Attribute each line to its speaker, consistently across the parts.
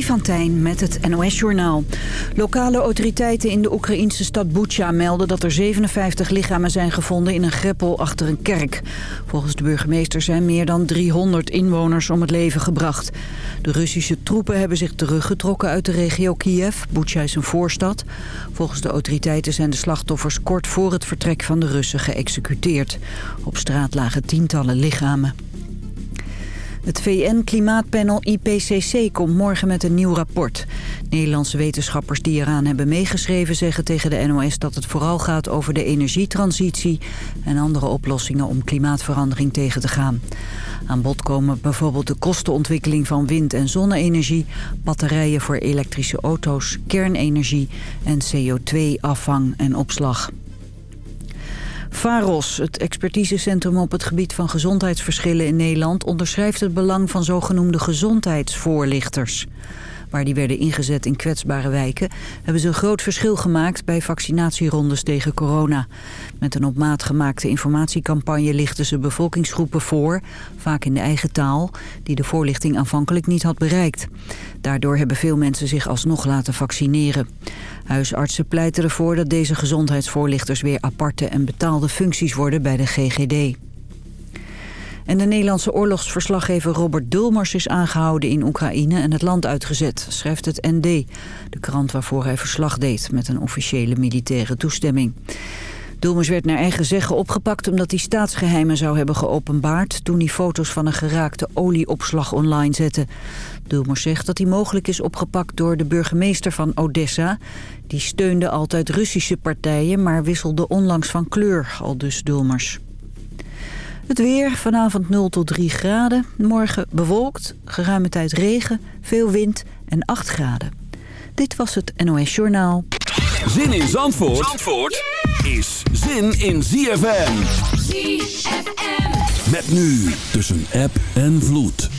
Speaker 1: Freddy met het NOS-journaal. Lokale autoriteiten in de Oekraïnse stad Bucha melden dat er 57 lichamen zijn gevonden in een greppel achter een kerk. Volgens de burgemeester zijn meer dan 300 inwoners om het leven gebracht. De Russische troepen hebben zich teruggetrokken uit de regio Kiev. Bucha is een voorstad. Volgens de autoriteiten zijn de slachtoffers kort voor het vertrek van de Russen geëxecuteerd. Op straat lagen tientallen lichamen. Het VN-klimaatpanel IPCC komt morgen met een nieuw rapport. Nederlandse wetenschappers die eraan hebben meegeschreven zeggen tegen de NOS dat het vooral gaat over de energietransitie en andere oplossingen om klimaatverandering tegen te gaan. Aan bod komen bijvoorbeeld de kostenontwikkeling van wind- en zonne-energie, batterijen voor elektrische auto's, kernenergie en CO2-afvang en opslag. VAROS, het expertisecentrum op het gebied van gezondheidsverschillen in Nederland... onderschrijft het belang van zogenoemde gezondheidsvoorlichters. Waar die werden ingezet in kwetsbare wijken... hebben ze een groot verschil gemaakt bij vaccinatierondes tegen corona. Met een op maat gemaakte informatiecampagne lichten ze bevolkingsgroepen voor... vaak in de eigen taal, die de voorlichting aanvankelijk niet had bereikt. Daardoor hebben veel mensen zich alsnog laten vaccineren. Huisartsen pleiten ervoor dat deze gezondheidsvoorlichters... weer aparte en betaalde functies worden bij de GGD. En de Nederlandse oorlogsverslaggever Robert Dulmers is aangehouden in Oekraïne en het land uitgezet, schrijft het ND. De krant waarvoor hij verslag deed met een officiële militaire toestemming. Dulmers werd naar eigen zeggen opgepakt omdat hij staatsgeheimen zou hebben geopenbaard... toen hij foto's van een geraakte olieopslag online zette. Dulmers zegt dat hij mogelijk is opgepakt door de burgemeester van Odessa. Die steunde altijd Russische partijen, maar wisselde onlangs van kleur, al dus Dulmers. Het weer, vanavond 0 tot 3 graden. Morgen bewolkt, geruime tijd regen, veel wind en 8 graden. Dit was het NOS Journaal.
Speaker 2: Zin in Zandvoort, Zandvoort is zin in ZFM. ZFM. Met nu tussen app en vloed.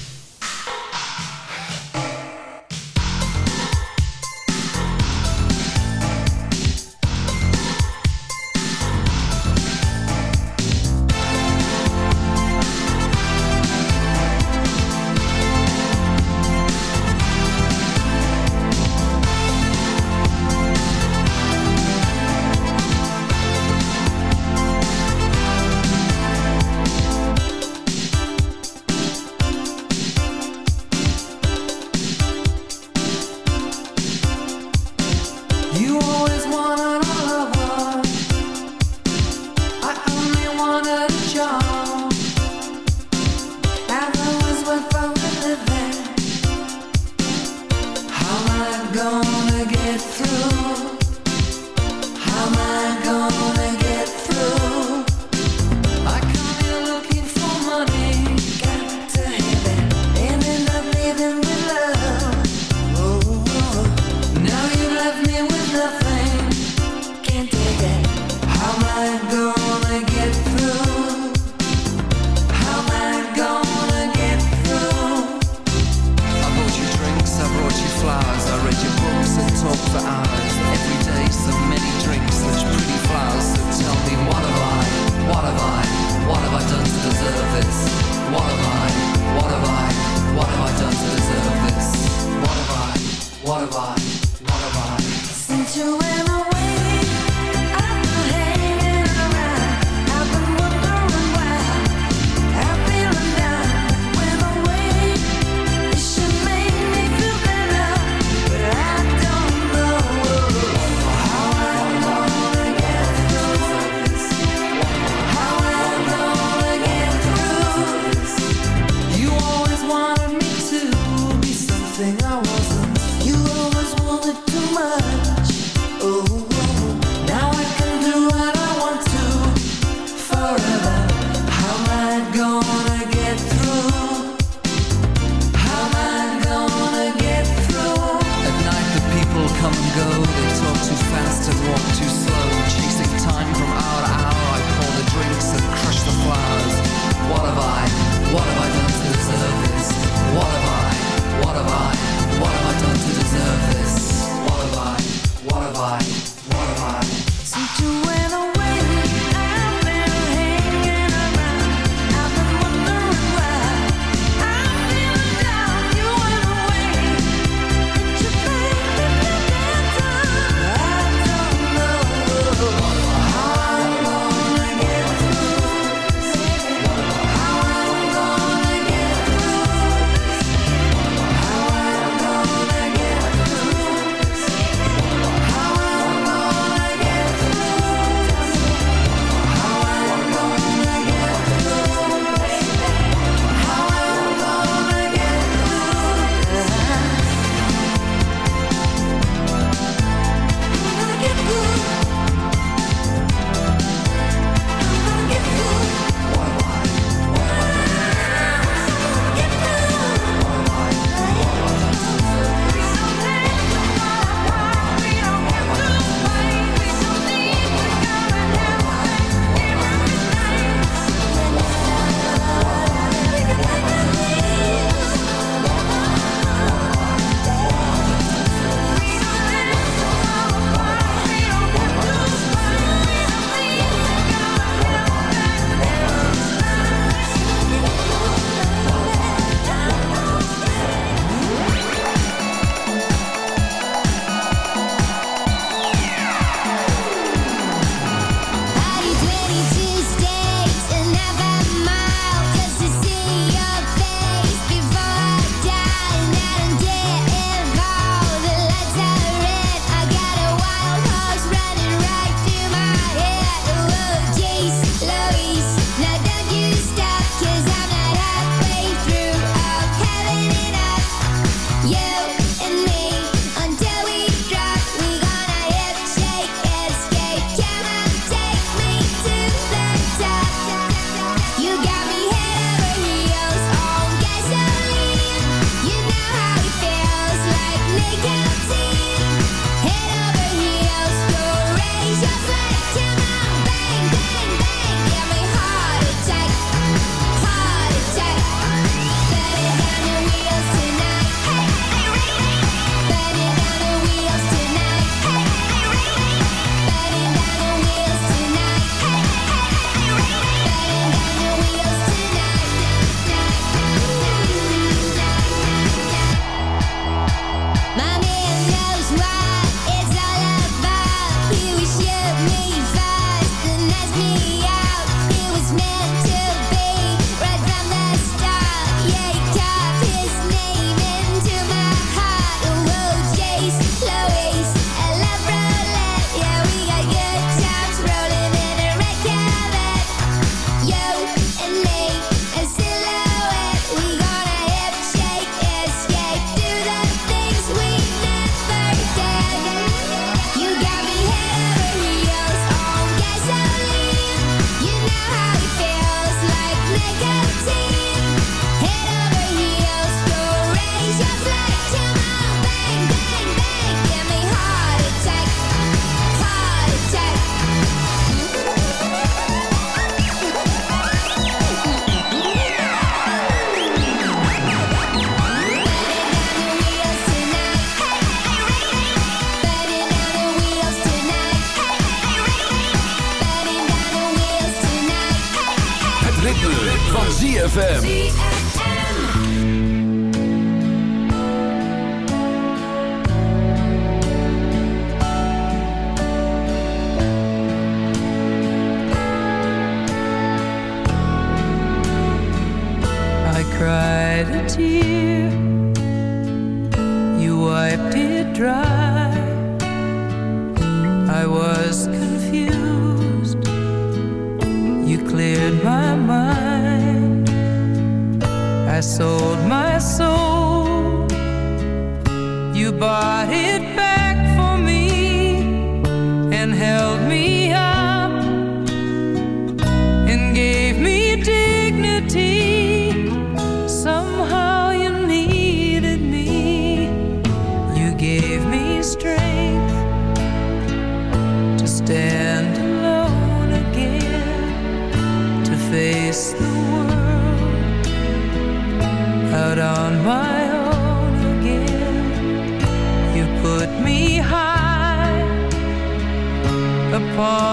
Speaker 3: Upon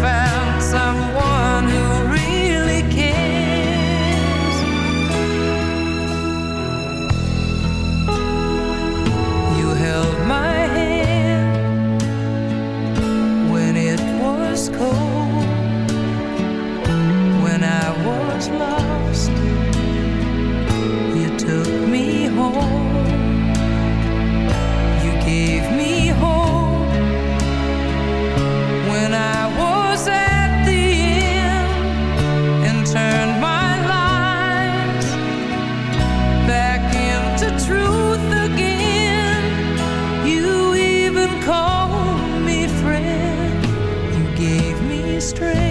Speaker 3: found someone strength.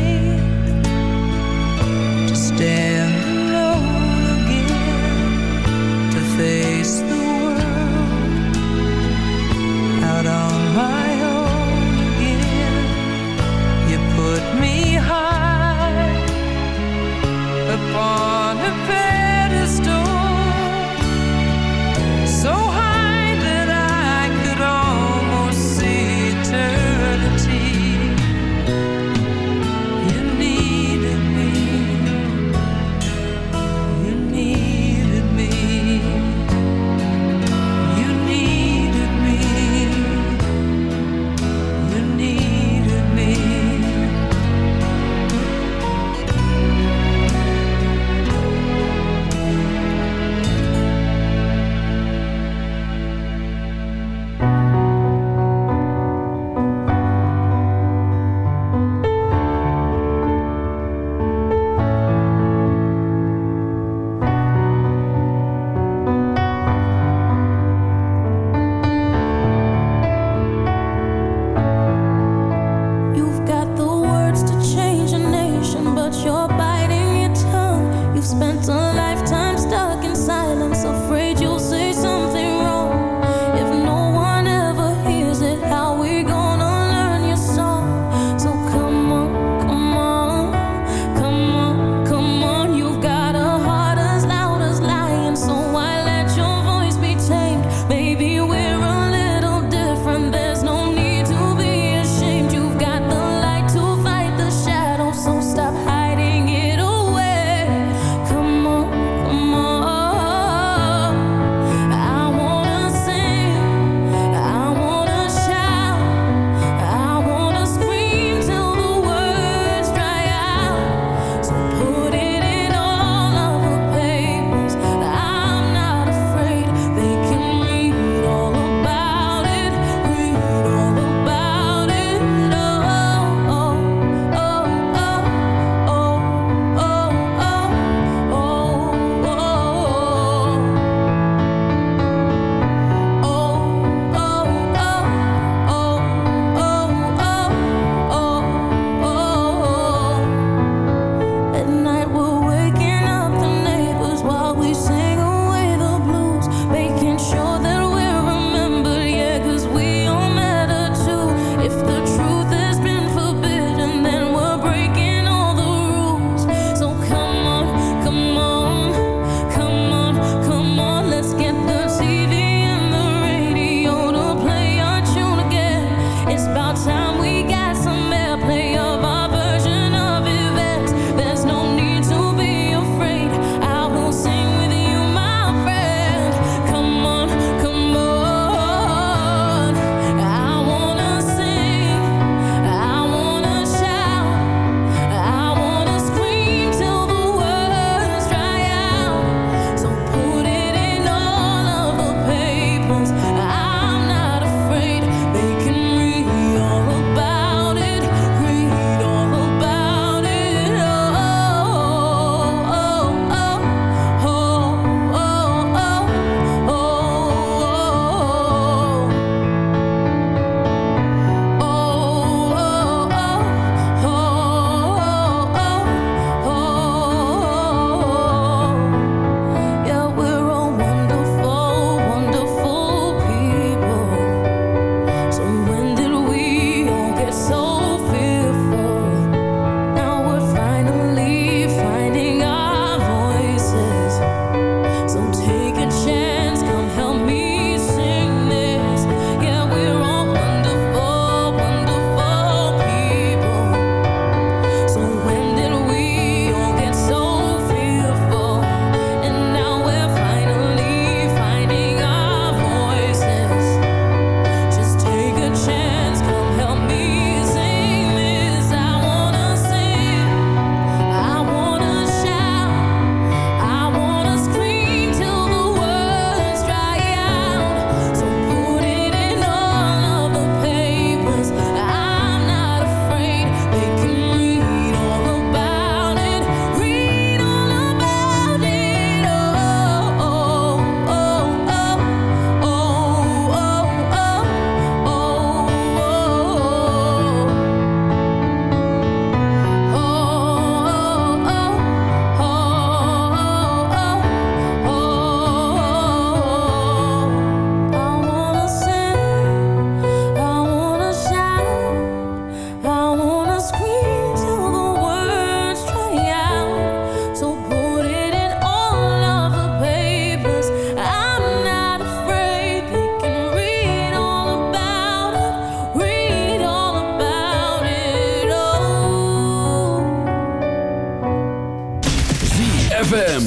Speaker 3: ZFM.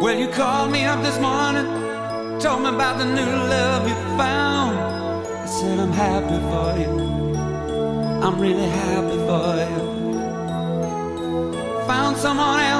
Speaker 3: Well, you
Speaker 4: called me up this morning, told me about the new love you found. I said, I'm happy for you. I'm really happy for you. Found someone else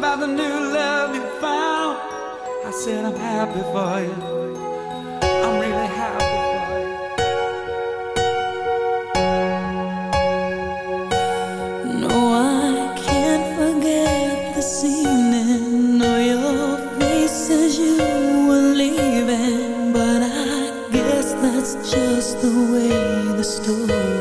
Speaker 4: about the new love you found. I said, I'm happy for you. I'm really happy for you.
Speaker 5: No, I can't forget this evening. Your you were leaving. But I guess that's just the way the story.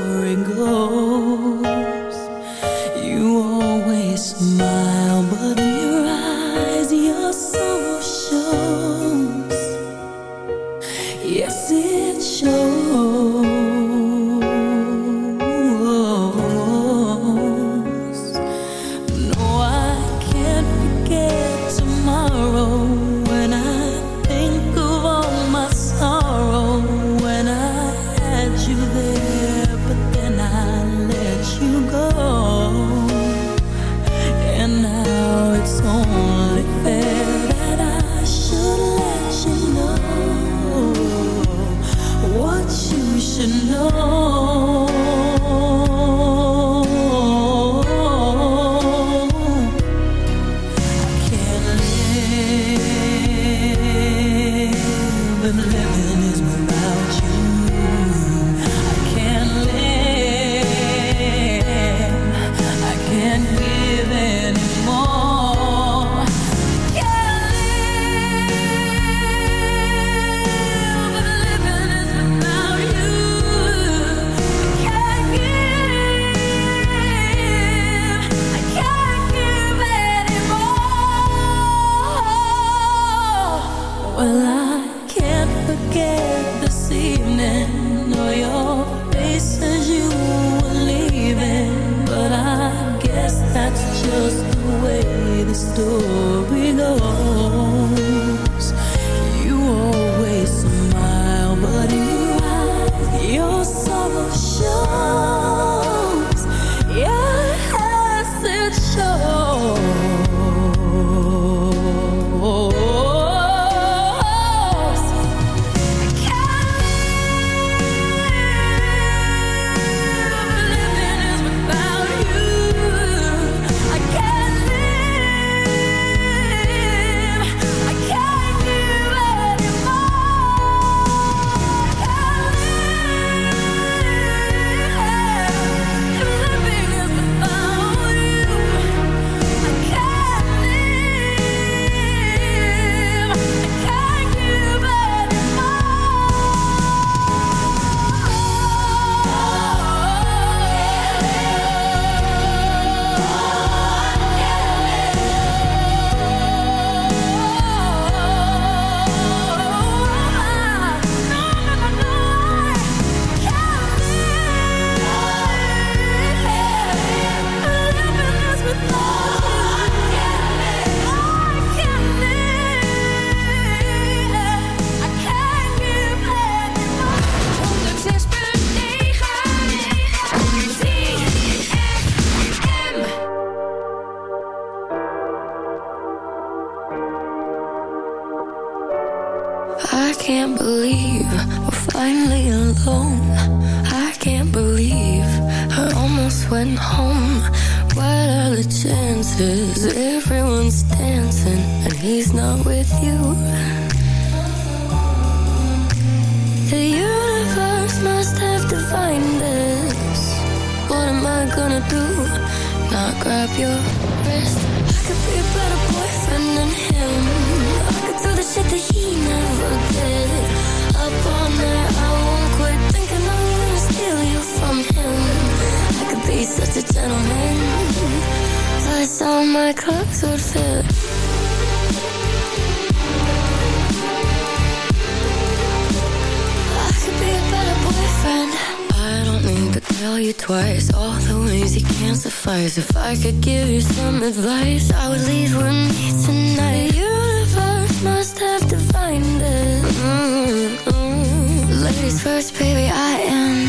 Speaker 6: Story went home. What are the chances? Everyone's dancing and he's not with you. The universe must have defined this. What am I gonna do? Not grab your wrist. I could be a better boyfriend than him. I could do the shit that he never did. Up all night, I won't quit thinking I'm gonna steal you from him. I be such a gentleman. Plus, all my clothes would fit. I could be a better boyfriend. I don't need to tell you twice all the ways you can't suffice. If I could give you some advice, I would leave with me tonight. The universe must have defined it. Mm-mm. Ladies first, baby, I insist.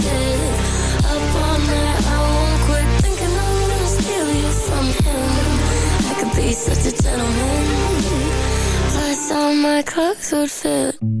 Speaker 6: Be such a gentleman. Plus, all my clothes would fit.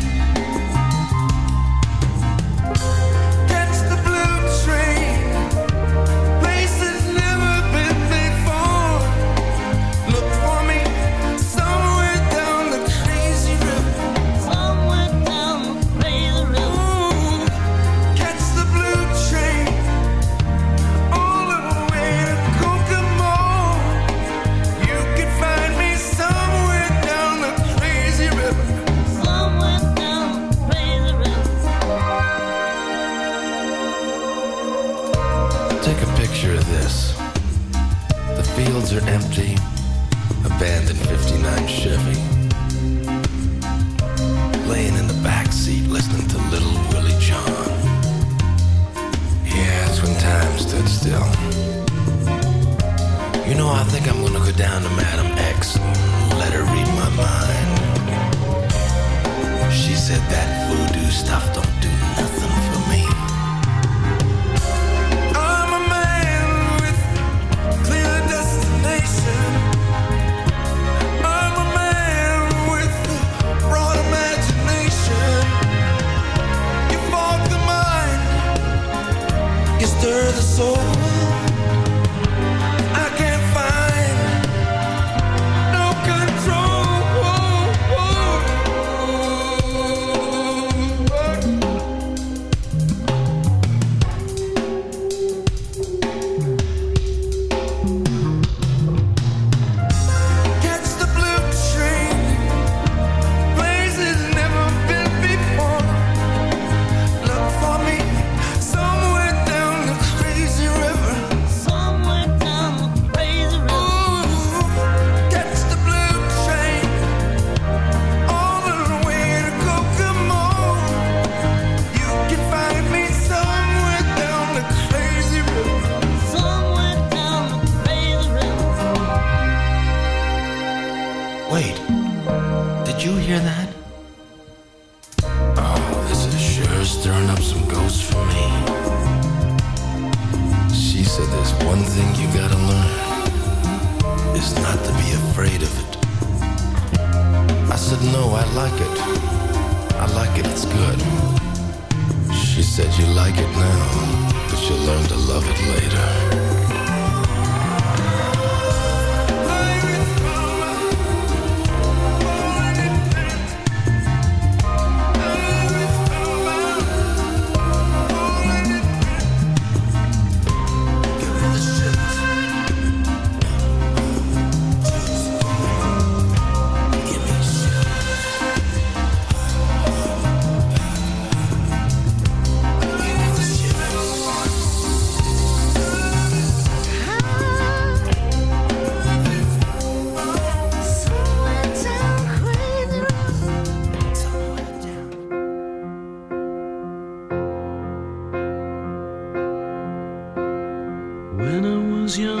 Speaker 7: are
Speaker 8: empty. When